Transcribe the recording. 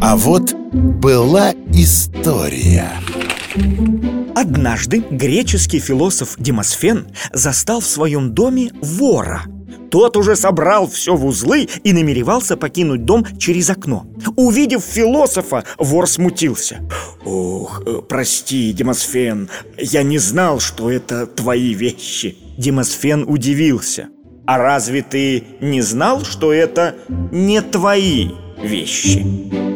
А вот была история. Однажды греческий философ Демосфен застал в своем доме вора. Тот уже собрал все в узлы и намеревался покинуть дом через окно. Увидев философа, вор смутился. «Ох, э, прости, Демосфен, я не знал, что это твои вещи» Демосфен удивился. «А разве ты не знал, что это не твои вещи?»